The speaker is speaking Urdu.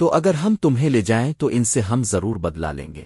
تو اگر ہم تمہیں لے جائیں تو ان سے ہم ضرور بدلا لیں گے۔